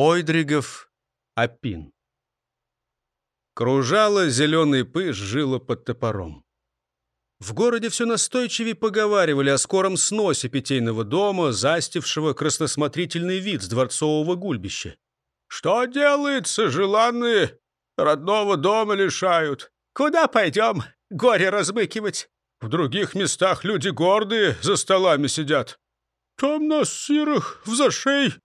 Ойдригов Апин. Кружала зеленый пыш, жила под топором. В городе все настойчивее поговаривали о скором сносе питейного дома, застившего красносмотрительный вид с дворцового гульбища. «Что делается, желанные? Родного дома лишают. Куда пойдем горе размыкивать? В других местах люди гордые за столами сидят. Там нас сирых в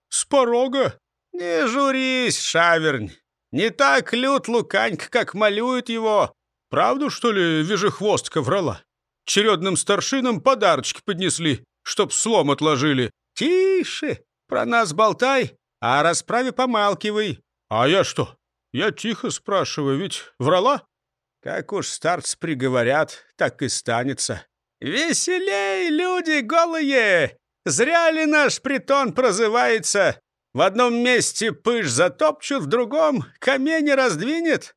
с порога». «Не журись, шавернь. Не так лют луканька, как малюют его. Правду, что ли, вежехвостка врала? Чередным старшинам подарочки поднесли, чтоб слом отложили. Тише, про нас болтай, а о расправе помалкивай. А я что? Я тихо спрашиваю, ведь врала? Как уж старцы приговорят, так и станется. Веселей, люди голые! Зря ли наш притон прозывается? В одном месте пыш затопчут, в другом камень раздвинет.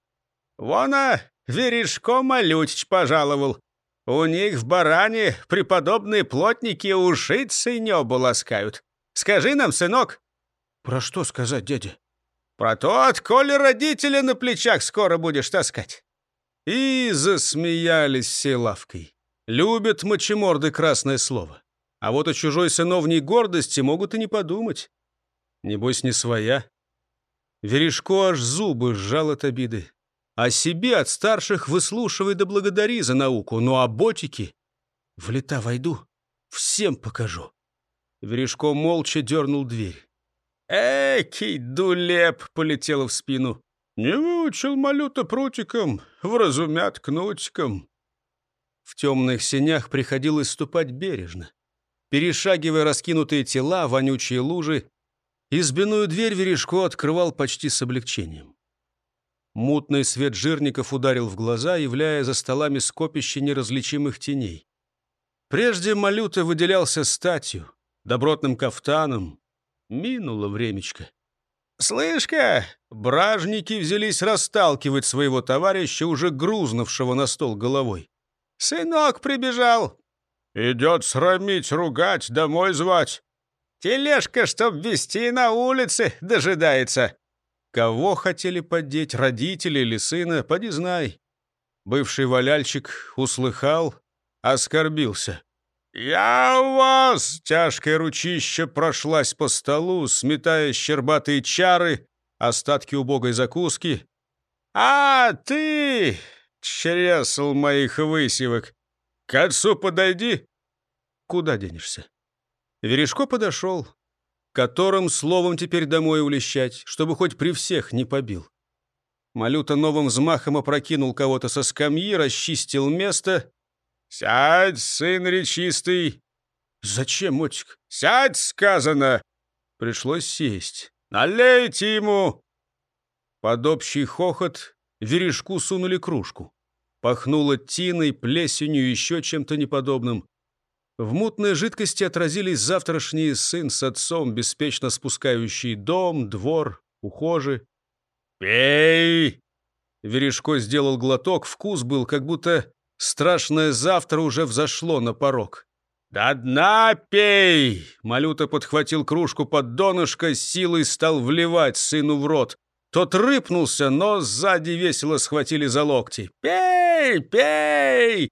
Вон, а, Верешко Малютич пожаловал. У них в баране преподобные плотники ушицы и небо ласкают. Скажи нам, сынок. Про что сказать, дядя? Про то, отколи родителя на плечах скоро будешь таскать. И засмеялись все лавкой. Любят мочеморды красное слово. А вот о чужой сыновней гордости могут и не подумать. Небось, не своя. Верешко аж зубы сжал от обиды. А себе от старших выслушивай да благодари за науку. Ну а ботики... В лета войду, всем покажу. Верешко молча дернул дверь. Экий дулеп полетела в спину. Не выучил малюта прутиком, вразумят кнутиком. В темных сенях приходилось ступать бережно. Перешагивая раскинутые тела, вонючие лужи, избиную дверь Верешко открывал почти с облегчением. Мутный свет жирников ударил в глаза, являя за столами скопище неразличимых теней. Прежде Малюта выделялся статью, добротным кафтаном. Минуло времечко. «Слышь-ка!» Бражники взялись расталкивать своего товарища, уже грузнувшего на стол головой. «Сынок прибежал!» «Идет срамить, ругать, домой звать!» «Тележка, чтоб вести на улице, дожидается!» Кого хотели поддеть, родители или сына, поди знай. Бывший валяльщик услыхал, оскорбился. «Я вас!» — тяжкое ручище прошлась по столу, сметая щербатые чары, остатки убогой закуски. «А ты!» — чресл моих высевок. «К отцу подойди!» «Куда денешься?» Верешко подошел, которым словом теперь домой улещать, чтобы хоть при всех не побил. Малюта новым взмахом опрокинул кого-то со скамьи, расчистил место. «Сядь, сын речистый!» «Зачем, Мотик?» «Сядь, сказано!» Пришлось сесть. «Налейте ему!» Под общий хохот верешку сунули кружку. Пахнуло тиной, плесенью, еще чем-то неподобным. В мутной жидкости отразились завтрашние сын с отцом, беспечно спускающий дом, двор, ухожи. «Пей!» Верешко сделал глоток, вкус был, как будто страшное завтра уже взошло на порог. «До дна пей!» Малюта подхватил кружку под донышко, силой стал вливать сыну в рот. Тот рыпнулся, но сзади весело схватили за локти. «Пей! Пей!»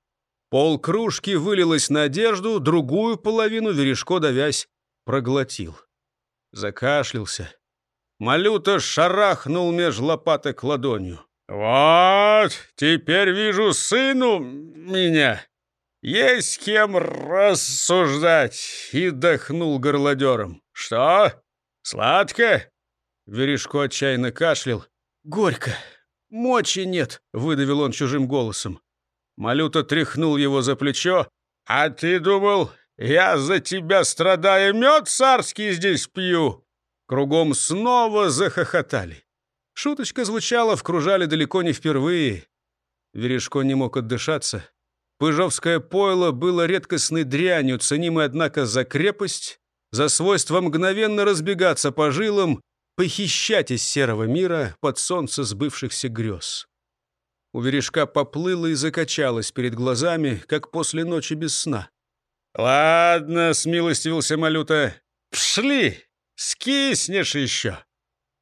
Пол кружки вылилось на одежду, другую половину Верешко, давясь, проглотил. Закашлялся. Малюта шарахнул меж лопаток ладонью. «Вот, теперь вижу сыну меня. Есть кем рассуждать!» И дохнул горлодером. «Что? Сладко?» Верешко отчаянно кашлял. «Горько. Мочи нет», — выдавил он чужим голосом. Малюта тряхнул его за плечо. «А ты думал, я за тебя, страдая, мед царский здесь пью?» Кругом снова захохотали. Шуточка звучала, вкружали далеко не впервые. Верешко не мог отдышаться. Пыжовское пойло было редкостной дрянью, ценимой, однако, за крепость, за свойство мгновенно разбегаться по жилам, похищать из серого мира под солнце сбывшихся грез. У верешка поплыла и закачалась перед глазами, как после ночи без сна. «Ладно», — смилостивился Малюта, — «пшли, скиснешь еще».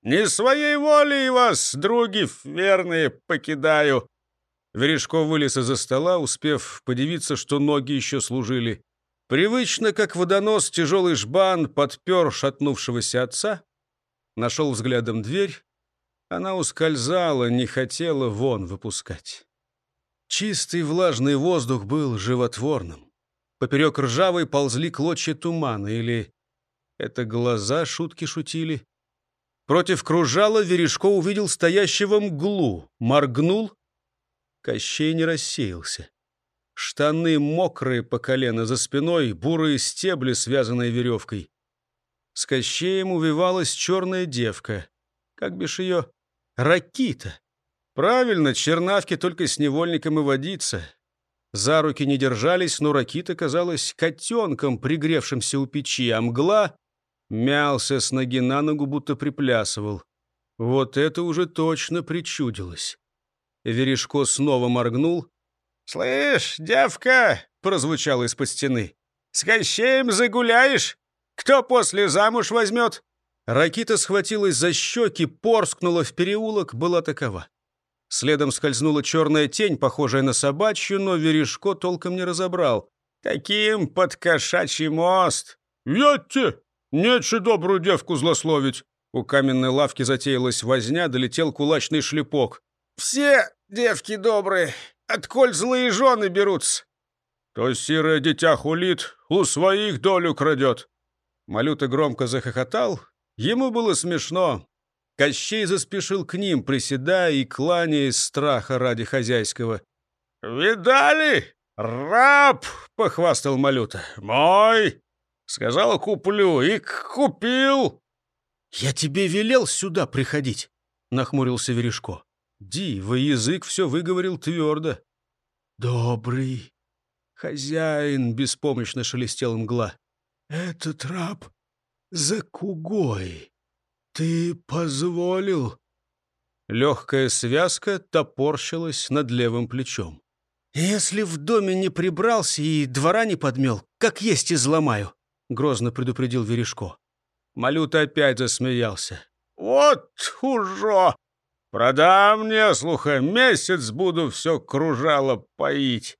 Не своей волей вас, други верные, покидаю!» Верешков вылез из-за стола, успев подивиться, что ноги еще служили. Привычно, как водонос, тяжелый жбан подпер шатнувшегося отца, нашел взглядом дверь. Она ускользала, не хотела вон выпускать. Чистый влажный воздух был животворным. Поперек ржавой ползли клочья тумана, или это глаза шутки шутили. Против кружала Верешко увидел стоящего мглу, моргнул. Кощей не рассеялся. Штаны мокрые по колено, за спиной бурые стебли, связанные веревкой. С Кощеем увивалась черная девка. Как бишь ее? Ракита. Правильно, чернавки только с невольником и водиться. За руки не держались, но Ракита казалась котенком, пригревшимся у печи, а мгла мялся с ноги на ногу, будто приплясывал. Вот это уже точно причудилось. Верешко снова моргнул. «Слышь, девка!» — прозвучал из-под стены. «С Кощеем загуляешь? Кто после замуж возьмет?» Ракита схватилась за щеки, порскнула в переулок, была такова. Следом скользнула черная тень, похожая на собачью, но Верешко толком не разобрал. «Таким под кошачий мост!» «Ядьте! Нече добрую девку злословить!» У каменной лавки затеялась возня, долетел кулачный шлепок. «Все девки добрые, отколь злые жены берутся!» «То серое дитя хулит, у своих долю крадет!» Малюта громко захохотал. Ему было смешно. Кощей заспешил к ним, приседая и кланяясь страха ради хозяйского. «Видали? Раб!» — похвастал Малюта. «Мой! Сказал, куплю, и купил!» «Я тебе велел сюда приходить!» — нахмурился Верешко. Дивый язык все выговорил твердо. «Добрый хозяин!» — беспомощно шелестел мгла. «Этот раб за кугой. Ты позволил?» Легкая связка топорщилась над левым плечом. «Если в доме не прибрался и двора не подмел, как есть изломаю», — грозно предупредил Верешко. Малюта опять засмеялся. «Вот уже! Продам мне, слуха, месяц буду все кружало поить!»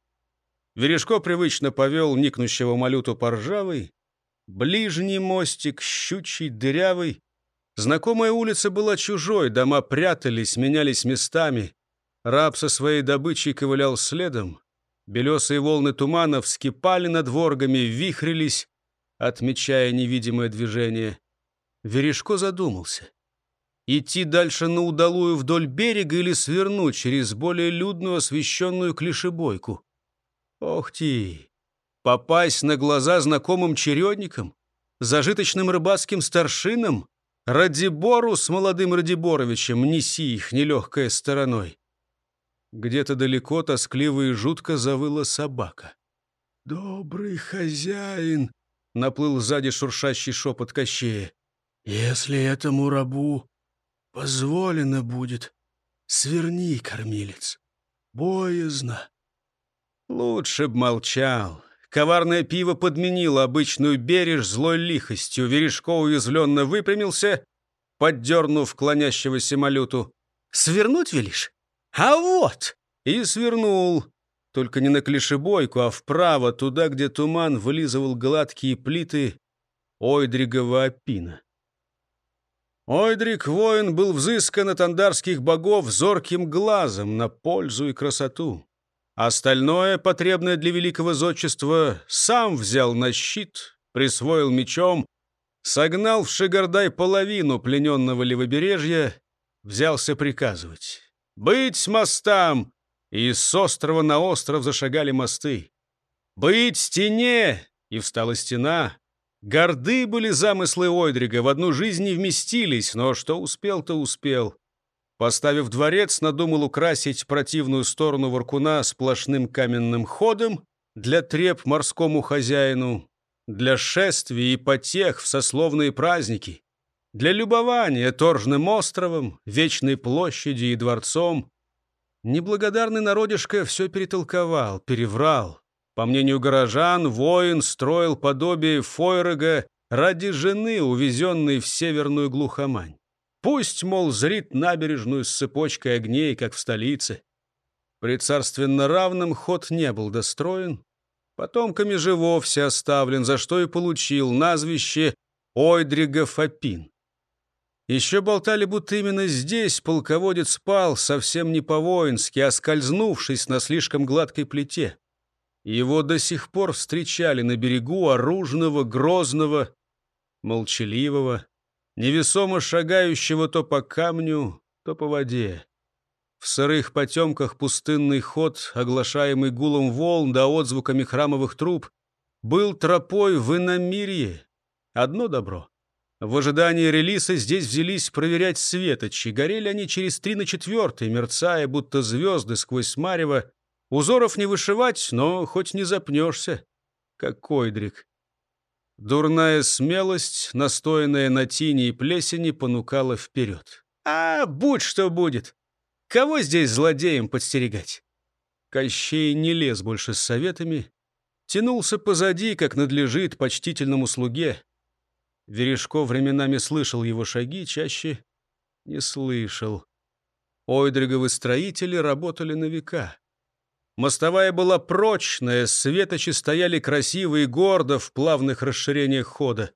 Верешко привычно повел никнущего Малюту по ржавой. Ближний мостик, щучий, дырявый. Знакомая улица была чужой, дома прятались, менялись местами. Раб со своей добычей ковылял следом. Белесые волны тумана вскипали над воргами, вихрились, отмечая невидимое движение. Верешко задумался. Идти дальше на удалую вдоль берега или свернуть через более людную освещенную клишебойку? Ох ты! Попасть на глаза знакомым чередникам? Зажиточным рыбацким старшинам? Радибору с молодым Радиборовичем неси их нелегкой стороной. Где-то далеко тоскливо и жутко завыла собака. «Добрый хозяин!» — наплыл сзади шуршащий шепот Кощея. «Если этому рабу позволено будет, сверни, кормилец, боязно». Лучше б молчал. Коварное пиво подменило обычную бережь злой лихостью. Верешко уязвленно выпрямился, поддернув клонящегося малюту. «Свернуть велишь? А вот!» И свернул. Только не на клишебойку, а вправо, туда, где туман вылизывал гладкие плиты Ойдригова опина. Ойдрик, воин, был взыскан от андарских богов зорким глазом на пользу и красоту. Остальное, потребное для великого зодчества, сам взял на щит, присвоил мечом, согнал в Шигардай половину плененного левобережья, взялся приказывать. «Быть мостам!» И с острова на остров зашагали мосты. «Быть стене!» И встала стена. Горды были замыслы Ойдрига, в одну жизнь не вместились, но что успел, то успел. Поставив дворец, надумал украсить противную сторону Воркуна сплошным каменным ходом для треп морскому хозяину, для шествий и потех в сословные праздники, для любования торжным островом, вечной площадью и дворцом. Неблагодарный народишко все перетолковал, переврал. По мнению горожан, воин строил подобие Фойрога ради жены, увезенной в северную глухомань. Пусть, мол, зрит набережную с цепочкой огней, как в столице. При царственно равном ход не был достроен. Потомками же вовсе оставлен, за что и получил назвище Ойдрига Фапин. Еще болтали, будто именно здесь полководец спал совсем не по-воински, а скользнувшись на слишком гладкой плите. Его до сих пор встречали на берегу оружного, грозного, молчаливого, невесомо шагающего то по камню, то по воде. В сырых потемках пустынный ход, оглашаемый гулом волн да отзвуками храмовых труб, был тропой в иномирье. Одно добро. В ожидании релиза здесь взялись проверять светочи. Горели они через три на четвертый, мерцая, будто звезды сквозь марево. Узоров не вышивать, но хоть не запнешься, как койдрик. Дурная смелость, настоянная на тине и плесени, понукала вперед. «А, будь что будет! Кого здесь злодеем подстерегать?» Кощей не лез больше с советами, тянулся позади, как надлежит почтительному слуге. Верешко временами слышал его шаги, чаще не слышал. Ойдриговы строители работали на века. Мостовая была прочная, светочи стояли красиво и гордо в плавных расширениях хода.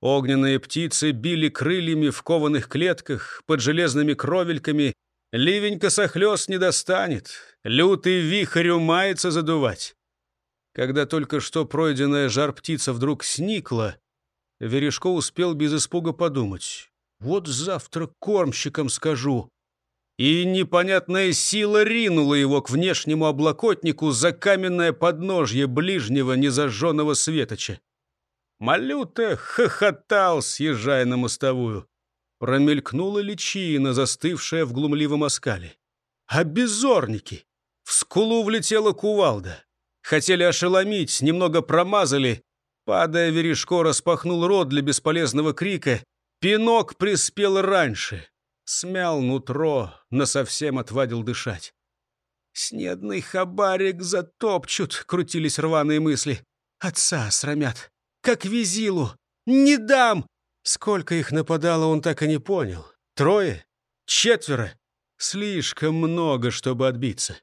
Огненные птицы били крыльями в кованых клетках, под железными кровельками. Ливень косохлёст не достанет, лютый вихрь умается задувать. Когда только что пройденная жар птица вдруг сникла, Верешко успел без испуга подумать. «Вот завтра кормщикам скажу, и непонятная сила ринула его к внешнему облакотнику за каменное подножье ближнего незажженного светоча. Малюта хохотал, съезжая на мостовую. Промелькнула личина, застывшая в глумливом оскале. А безорники! В скулу влетела кувалда. Хотели ошеломить, немного промазали. Падая, Верешко распахнул рот для бесполезного крика. Пинок приспел раньше смял нутро, насовсем отвадил дышать. «Снедный хабарик затопчут», — крутились рваные мысли. «Отца срамят, как визилу. Не дам!» Сколько их нападало, он так и не понял. Трое? Четверо? Слишком много, чтобы отбиться.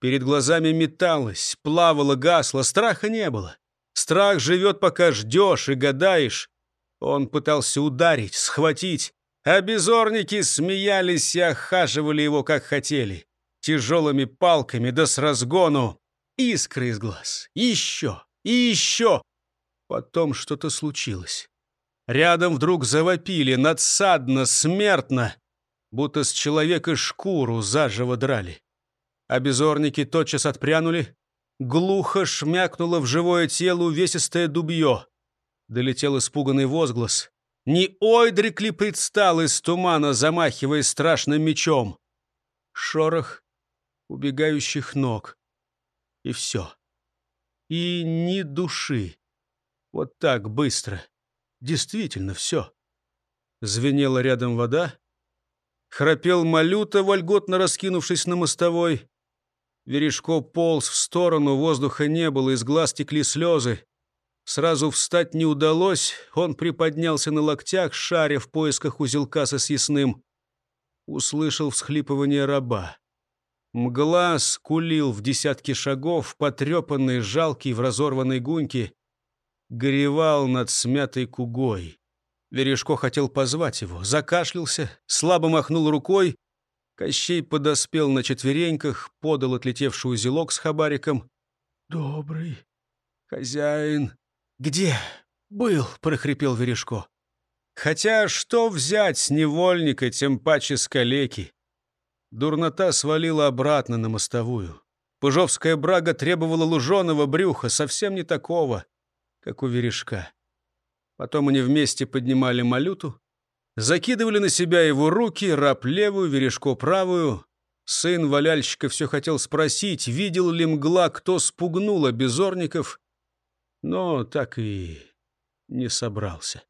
Перед глазами металось, плавало, гасло, страха не было. Страх живет, пока ждешь и гадаешь. Он пытался ударить, схватить, а безорники смеялись и охаживали его, как хотели. Тяжелыми палками, да с разгону. Искры из глаз. Еще и еще. Потом что-то случилось. Рядом вдруг завопили, надсадно, смертно, будто с человека шкуру заживо драли. А тотчас отпрянули. Глухо шмякнуло в живое тело увесистое дубье. Долетел испуганный возглас. Не Ойдрик ли предстал из тумана, замахивая страшным мечом? Шорох убегающих ног. И все. И ни души. Вот так быстро. Действительно все. Звенела рядом вода. Храпел малюта, вольготно раскинувшись на мостовой. Верешко полз в сторону, воздуха не было, из глаз текли слезы. Сразу встать не удалось, он приподнялся на локтях, шаря в поисках узелка со съестным. Услышал всхлипывание раба. Мгла скулил в десятки шагов, потрепанный, жалкий, в разорванной гуньке. Горевал над смятой кугой. Верешко хотел позвать его, закашлялся, слабо махнул рукой. Кощей подоспел на четвереньках, подал отлетевший узелок с хабариком. «Добрый хозяин», «Где был?» — прохрипел Верешко. «Хотя что взять с невольника, тем паче с калеки?» Дурнота свалила обратно на мостовую. Пыжовская брага требовала луженого брюха, совсем не такого, как у Верешка. Потом они вместе поднимали малюту, закидывали на себя его руки, раб левую, Верешко правую. Сын валяльщика все хотел спросить, видел ли мгла, кто спугнул обезорников, но так и не собрался.